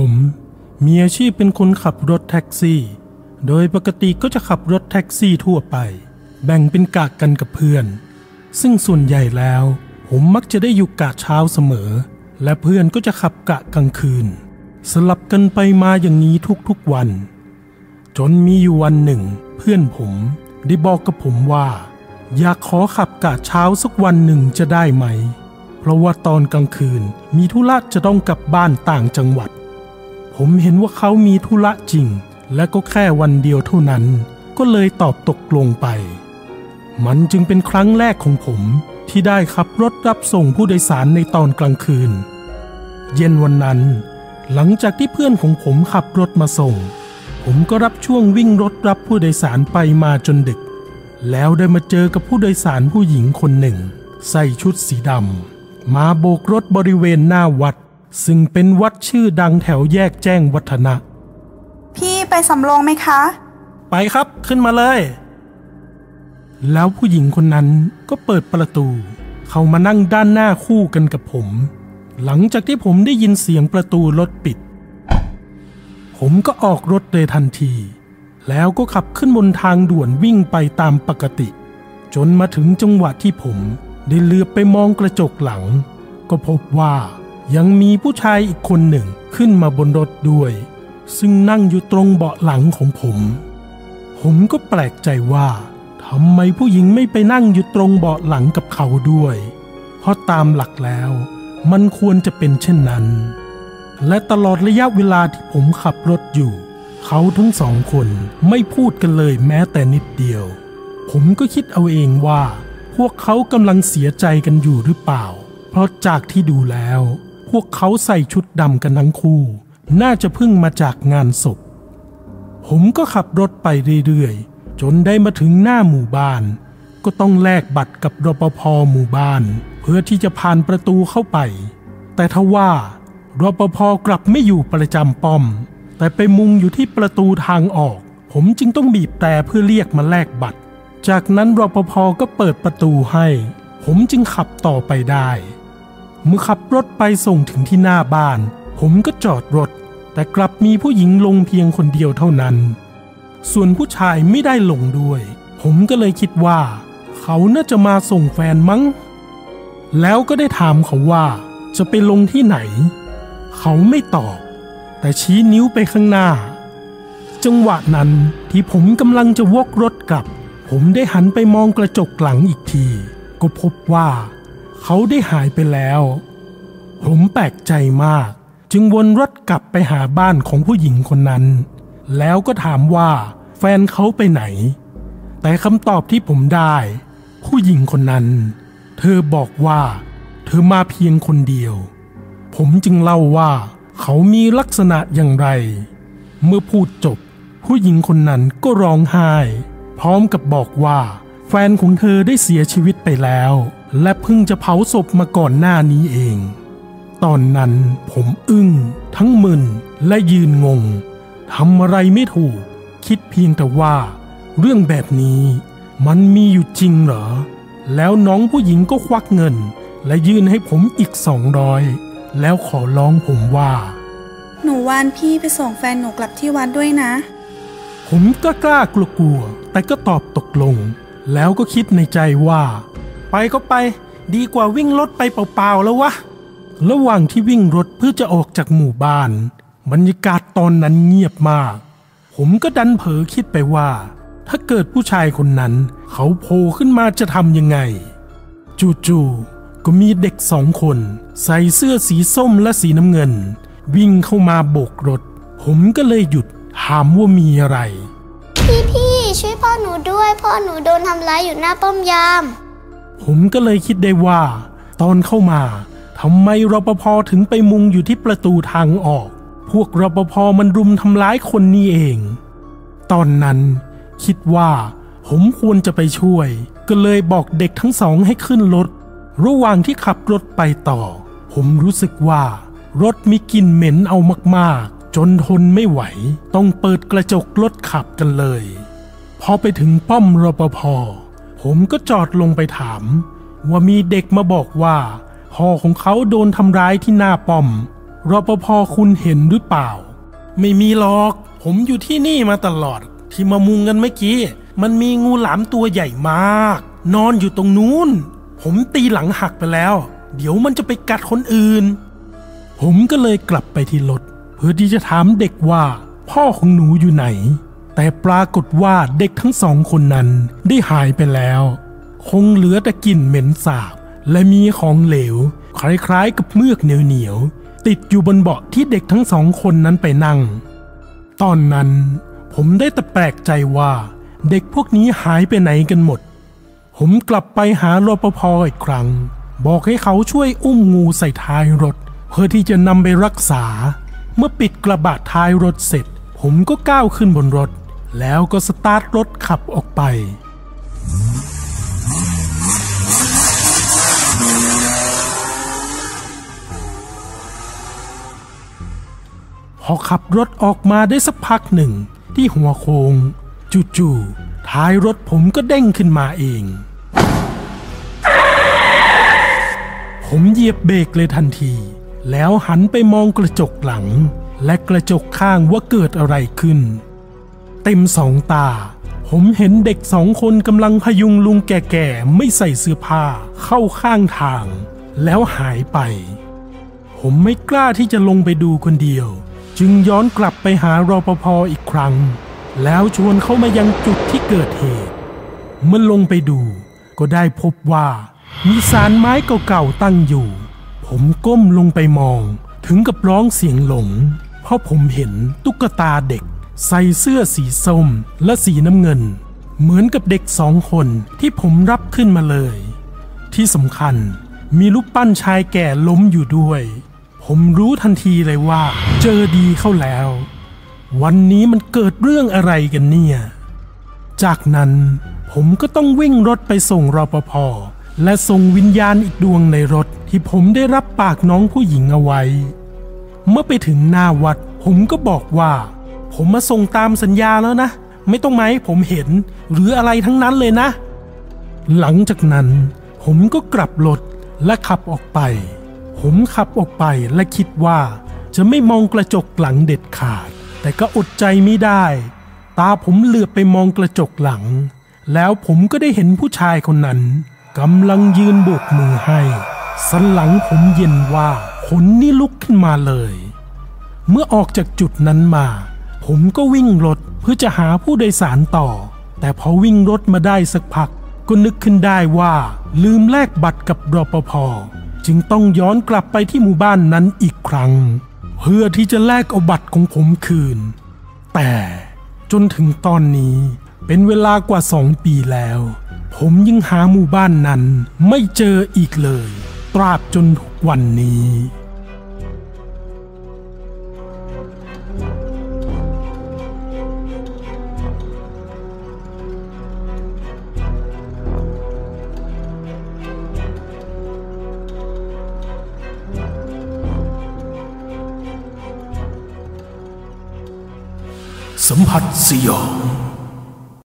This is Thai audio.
ผมมีอาชีพเป็นคนขับรถแท็กซี่ โดยปกติก็จะขับรถแท็กซี่ทั่วไป แบ่งเป็นกะกันกับเพื่อน ซึ่งส่วนใหญ่แล้ว ผมมักจะได้อยู่กะเช้าเสมอ และเพื่อนก็จะขับกะกลางคืน สลับกันไปมาอย่างนี้ทุกๆวัน จนมีอยู่วันหนึ่ง เพื่อนผมได้บอกกับผมว่า อยากขอขับกะเช้าสักวันหนึ่งจะได้ไหม เพราะว่าตอนกลางคืนมีธุระจะต้องกลับบ้านต่างจังหวัด ผมเห็นว่าเขามีธุระจริง และก็แค่วันเดียวเท่านั้น ก็เลยตอบตกลงไป มันจึงเป็นครั้งแรกของผมที่ได้ขับรถรับส่งผู้โดยสารในตอนกลางคืน เย็นวันนั้น หลังจากที่เพื่อนของผมขับรถมาส่ง ผมก็รับช่วงวิ่งรถรับผู้โดยสารไปมาจนดึก แล้วได้มาเจอกับผู้โดยสารผู้หญิงคนหนึ่ง ใส่ชุดสีดำมาโบกรถบริเวณหน้าวัด ซึ่งเป็นวัดชื่อดังแถวแยกแจ้งวัฒนะ พี่ไปสำโรงไหมคะ ไปครับขึ้นมาเลย แล้วผู้หญิงคนนั้นก็เปิดประตู เข้ามานั่งด้านหน้าคู่กันกับผม หลังจากที่ผมได้ยินเสียงประตูรถปิด ผมก็ออกรถเลยทันที แล้วก็ขับขึ้นบนทางด่วนวิ่งไปตามปกติ จนมาถึงจังหวะที่ผมได้เลือบไปมองกระจกหลัง ก็พบว่า ยังมีผู้ชายอีกคนหนึ่งขึ้นมาบนรถด้วย ซึ่งนั่งอยู่ตรงเบาะหลังของผม ผมก็แปลกใจว่าทำไมผู้หญิงไม่ไปนั่งอยู่ตรงเบาะหลังกับเขาด้วย เพราะตามหลักแล้วมันควรจะเป็นเช่นนั้น และตลอดระยะเวลาที่ผมขับรถอยู่ เขาทั้งสองคนไม่พูดกันเลยแม้แต่นิดเดียว ผมก็คิดเอาเองว่า พวกเขากำลังเสียใจกันอยู่หรือเปล่า เพราะจากที่ดูแล้ว วกเขาใส่ชุดดำกันทั้งคู่ น่าจะเพิ่งมาจากงานศพ ผมก็ขับรถไปเรื่อยๆ จนได้มาถึงหน้าหมู่บ้าน ก็ต้องแลกบัตรกับรปภหมู่บ้าน เพื่อที่จะผ่านประตูเข้าไป แต่ทว่ารปภกลับไม่อยู่ประจำป้อม แต่ไปมุงอยู่ที่ประตูทางออก ผมจึงต้องบีบแต่เพื่อเรียกมาแลกบัตร จากนั้นรปภก็เปิดประตูให้ ผมจึงขับต่อไปได้ เมื่อขับรถไปส่งถึงที่หน้าบ้าน ผมก็จอดรถ แต่กลับมีผู้หญิงลงเพียงคนเดียวเท่านั้น ส่วนผู้ชายไม่ได้ลงด้วย ผมก็เลยคิดว่า เขาน่าจะมาส่งแฟนมั้ง แล้วก็ได้ถามเขาว่า จะไปลงที่ไหน เขาไม่ตอบ แต่ชี้นิ้วไปข้างหน้า จังหวะนั้นที่ผมกำลังจะวกรถกลับ ผมได้หันไปมองกระจกหลังอีกที ก็พบว่า เขาได้หายไปแล้ว ผมแปลกใจมาก จึงวนรถกลับไปหาบ้านของผู้หญิงคนนั้น แล้วก็ถามว่าแฟนเขาไปไหน แต่คำตอบที่ผมได้ ผู้หญิงคนนั้น เธอบอกว่า เธอมาเพียงคนเดียว ผมจึงเล่าว่า เขามีลักษณะอย่างไร เมื่อพูดจบ ผู้หญิงคนนั้นก็ร้องไห้ พร้อมกับบอกว่า แฟนของเธอได้เสียชีวิตไปแล้ว และเพิ่งจะเผาศพมาก่อนหน้านี้เอง ตอนนั้นผมอึ้ง ทั้งมึนและยืนงงทำอะไรไม่ถูก คิดเพียงแต่ว่า เรื่องแบบนี้มันมีอยู่จริงเหรอ แล้วน้องผู้หญิงก็ควักเงิน และยื่นให้ผมอีกสองร้อยแล้วขอร้องผมว่า หนูวานพี่ไปส่งแฟนหนูกลับที่วัดด้วยนะ ผมก็กล้ากลัวๆแต่ก็ตอบตกลง แล้วก็คิดในใจว่า ไปก็ไป ดีกว่าวิ่งรถไปเปล่าๆแล้ววะ ระหว่างที่วิ่งรถเพื่อจะออกจากหมู่บ้าน บรรยากาศตอนนั้นเงียบมาก ผมก็ดันเผลอคิดไปว่า ถ้าเกิดผู้ชายคนนั้น เขาโผล่ขึ้นมาจะทำยังไง จู่ๆก็มีเด็กสองคน ใส่เสื้อสีส้มและสีน้ำเงิน วิ่งเข้ามาโบกรถ ผมก็เลยหยุดถามว่ามีอะไรพี่พี่ หนูด้วย พ่อหนูโดนทำร้ายอยู่หน้าป้อมยาม ผมก็เลยคิดได้ว่า ตอนเข้ามาทำไมรปภถึงไปมุงอยู่ที่ประตูทางออก พวกรปภมันรุมทำร้ายคนนี้เอง ตอนนั้น คิดว่า ผมควรจะไปช่วย ก็เลยบอกเด็กทั้งสองให้ขึ้นรถ ระหว่างที่ขับรถไปต่อ ผมรู้สึกว่า รถมีกลิ่นเหม็นเอามากๆ จนทนไม่ไหว ต้องเปิดกระจกรถขับกันเลย พอไปถึงป้อมรปภผมก็จอดลงไปถาม ว่ามีเด็กมาบอกว่าพ่อของเขาโดนทำร้ายที่หน้าป้อมรปภคุณเห็นหรือเปล่า ไม่มีหรอก ผมอยู่ที่นี่มาตลอด ที่มามุงกันเมื่อกี้ มันมีงูหลามตัวใหญ่มาก นอนอยู่ตรงนู้น ผมตีหลังหักไปแล้ว เดี๋ยวมันจะไปกัดคนอื่น ผมก็เลยกลับไปที่รถเพื่อที่จะถามเด็กว่า พ่อของหนูอยู่ไหน แต่ปรากฏว่าเด็กทั้งสองคนนั้นได้หายไปแล้ว คงเหลือแต่กลิ่นเหม็นสาบ และมีของเหลว คล้ายๆกับเมือกเหนียวๆติดอยู่บนเบาะที่เด็กทั้งสองคนนั้นไปนั่ง ตอนนั้นผมได้แต่แปลกใจว่า เด็กพวกนี้หายไปไหนกันหมด ผมกลับไปหารปภอีกครั้ง บอกให้เขาช่วยอุ้มงูใส่ท้ายรถ เพื่อที่จะนำไปรักษา เมื่อปิดกระบะท้ายรถเสร็จ ผมก็ก้าวขึ้นบนรถ แล้วก็สตาร์ทรถขับออกไป พอขับรถออกมาได้สักพักหนึ่ง ที่หัวโคง้งจู่ๆท้ายรถผมก็เด้งขึ้นมาเอง ผมเหยียบเบรกเลยทันที แล้วหันไปมองกระจกหลัง และกระจกข้างว่าเกิดอะไรขึ้น เต็มสองตา ผมเห็นเด็กสองคนกำลังพยุงลุงแก่ๆ ไม่ใส่เสื้อผ้าเข้าข้างทาง แล้วหายไป ผมไม่กล้าที่จะลงไปดูคนเดียว จึงย้อนกลับไปหารอปภอีกครั้ง แล้วชวนเขามายังจุดที่เกิดเหตุ เมื่อลงไปดูก็ได้พบว่ามีสารไม้เก่าๆตั้งอยู่ ผมก้มลงไปมองถึงกับร้องเสียงหลง เพราะผมเห็นตุ๊กตาเด็ก ใส่เสื้อสีส้มและสีน้ำเงิน เหมือนกับเด็กสองคนที่ผมรับขึ้นมาเลย ที่สำคัญมีรูปปั้นชายแก่ล้มอยู่ด้วย ผมรู้ทันทีเลยว่า เจอดีเข้าแล้ว วันนี้มันเกิดเรื่องอะไรกันเนี่ย จากนั้นผมก็ต้องวิ่งรถไปส่งรปภและส่งวิญญาณอีกดวงในรถที่ผมได้รับปากน้องผู้หญิงเอาไว้ เมื่อไปถึงหน้าวัด ผมก็บอกว่า ผมมาส่งตามสัญญาแล้วนะ ไม่ต้องมาให้ผมเห็น หรืออะไรทั้งนั้นเลยนะ หลังจากนั้น ผมก็กลับรถและขับออกไป ผมขับออกไปและคิดว่า จะไม่มองกระจกหลังเด็ดขาด แต่ก็อดใจไม่ได้ ตาผมเหลือบไปมองกระจกหลัง แล้วผมก็ได้เห็นผู้ชายคนนั้นกำลังยืนโบกมือให้สันหลังผมเย็นว่าขนนี่ลุกขึ้นมาเลย เมื่อออกจากจุดนั้นมา ผมก็วิ่งรถเพื่อจะหาผู้โดยสารต่อ แต่พอวิ่งรถมาได้สักพัก ก็นึกขึ้นได้ว่า ลืมแลกบัตรกับรปภจึงต้องย้อนกลับไปที่หมู่บ้านนั้นอีกครั้ง เพื่อที่จะแลกเอาบัตรของผมคืน แต่จนถึงตอนนี้เป็นเวลากว่าสองปีแล้ว ผมยังหาหมู่บ้านนั้นไม่เจออีกเลย ตราบจนทุกวันนี้ สัมผัสสยอง